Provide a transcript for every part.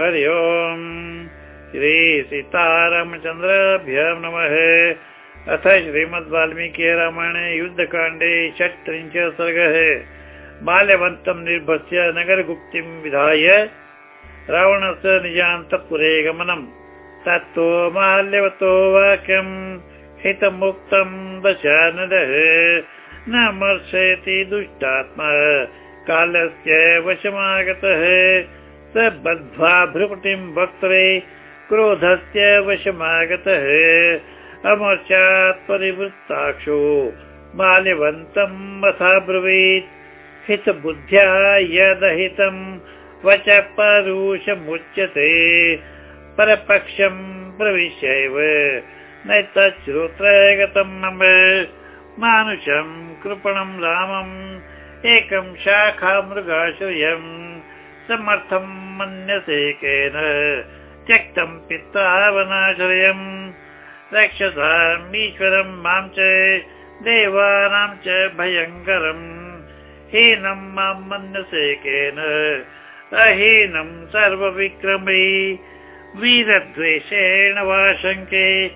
हरि ओम्। श्री सीतारामचन्द्राभ्य नमः। अथ श्रीमद् वाल्मीकि रामायणे युद्धकाण्डे षट्त्रिंश सर्गः। बाल्यवन्तं निर्भस्य नगरगुप्तिं विधाय रावणस्य निजान्तपुरे गमनम्। तत्तो माल्यवतो वाक्यम् हितमुक्तं दशानदः। न मर्शयति दुष्टात्मा। कालस्य वशमागतः स बद्ध्वा भ्रुकुटिं वक्त्रे क्रोधस्य वशमागतः। अमर्चात् परिवृत्ताक्षो बाल्यवन्तम् अथाब्रवीत् हितबुद्ध्या यदहितं वच परुषमुच्यते परपक्षं प्रविश्यैव न तच्छ्रोत्र गतं मम मानुषं कृपणं रामम्। एकं शाखा मृगाश्रयम् समर्थं मन्यसे केन त्यक्तं पितावनाश्रयम् रक्षसामीश्वरं मां च देवानां च भयङ्करम्। हीनं मां मन्यसे केन अहीनं सर्वविक्रमे। वीरद्वेषेण वा शङ्के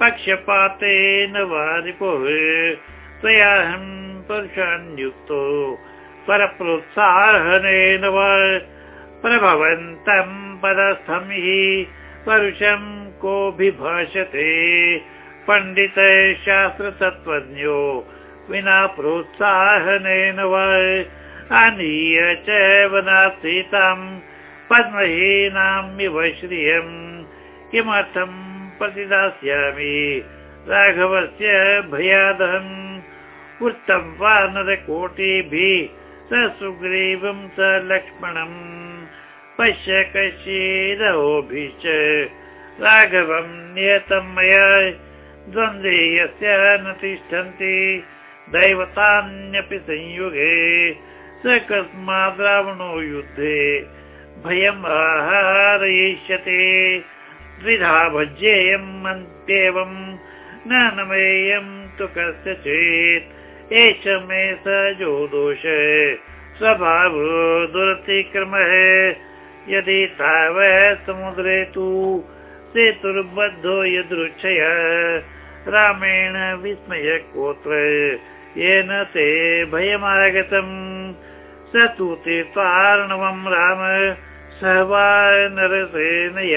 पक्षपातेन वा रिपोः। त्वयाहं पुरुषान्युक्तो परप्रोत्साहनेन वा प्रभवन्तं पदस्थं हि परुषं कोऽभिभाषते पण्डित शास्त्रतत्त्वज्ञो विना प्रोत्साहनेन वा आनीय च वनासीतां पद्महीनामिव श्रियम् किमर्थं प्रतिदास्यामि? राघवस्य भयादहम्। उत्तम वानरकोटिभिः स सुग्रीवं स लक्ष्मणम् पश्य कश्चिदहोभिश्च राघवं नियतं मया। द्वन्द्वे यस्य न तिष्ठन्ति। दैवतान्यपि संयुगे। स कस्माद् रावणो युद्धे भयम् आहारयिष्यते। द्विधा भज्येयम् अन्त्येवम् न नमेयम् तु कस्यचित् एष मे सजो दोष। स्वभावो दुरतिक्रमः यदि ताव समुद्रे तु सेतुर्बद्धो यदृच्छय। रामेण विस्मय कोत्र येन ते भयमागतम्। स तु तीर्थार्णवम् राम स वा नरसेनय।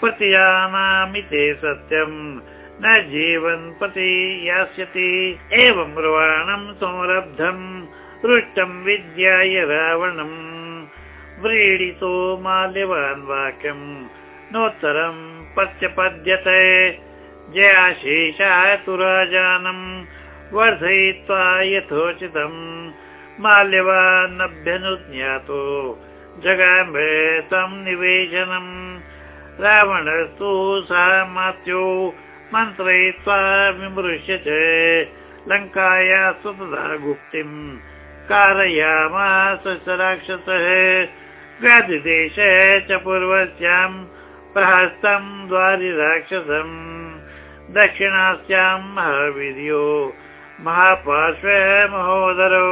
प्रतियानामि ते सत्यम् न जीवन्पति यास्यति। एवं ब्रुवाणं संरब्धम् पृष्टं विद्याय रावणम् व्रीडितो माल्यवान् वाक्यम् नोत्तरं पत्यपद्यते जयाशेषा तु राजानम् वर्धयित्वा यथोचितम् माल्यवानभ्यनुज्ञातो जगाम्बे तं निवेशनम् रावणस्तु सा मात्यो मन्त्रयित्वा विमृश्य च लङ्काया सुतदा गुप्तिम् कारयामास राक्षसः व्याधिदेश च पूर्वस्याम् प्रहस्तम् द्वारि राक्षसम् दक्षिणास्याम् महावीर्यो महापार्श्व महोदरो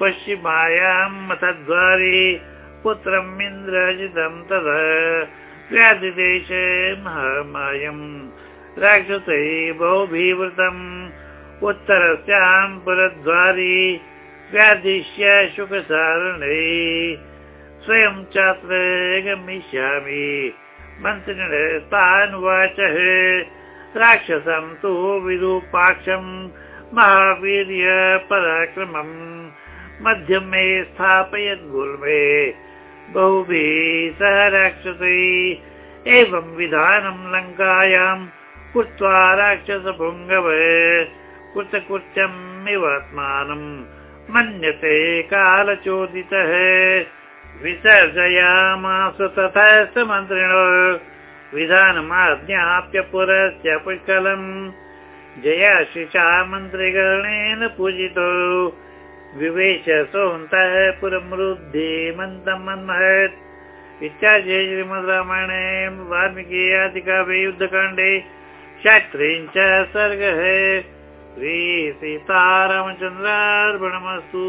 पश्चिमायाम् मथद्वारि पुत्रम् इन्द्रजितम् तदा व्याधिदेशे महामायम् राक्षसै बहुभिवृतम् उत्तरस्यां पुरद्वारि व्याधिश्य शुकसारणे स्वयं चात्र गमिष्यामि मन्त्रिणस्तानुवाचः राक्षसं तु विरूपाक्षम् महावीर्य पराक्रमम् मध्यमे स्थापयत् गुल्मे। बहुभिः सह राक्षसै एवं विधानं लङ्कायाम् कृत्वा राक्षसपुङ्गव कृतकृत्यमिवात्मानम् मन्यते कालचोदितः विसर्जयामास तथा स मन्त्रिणो विधानमाज्ञाप्य पुरस्य पुष्कलम्। जयाशिषा मन्त्रिगणेन पूजितो। विवेश सोऽन्तः पुरमृद्धि मन्तमन्महत् इत्यादि श्रीमद् रामायणे वाल्मीकि आदिकाव्ये युद्धकाण्डे षट्त्रिंश सर्गः। श्रीसीतारामचन्द्रार्पणमस्तु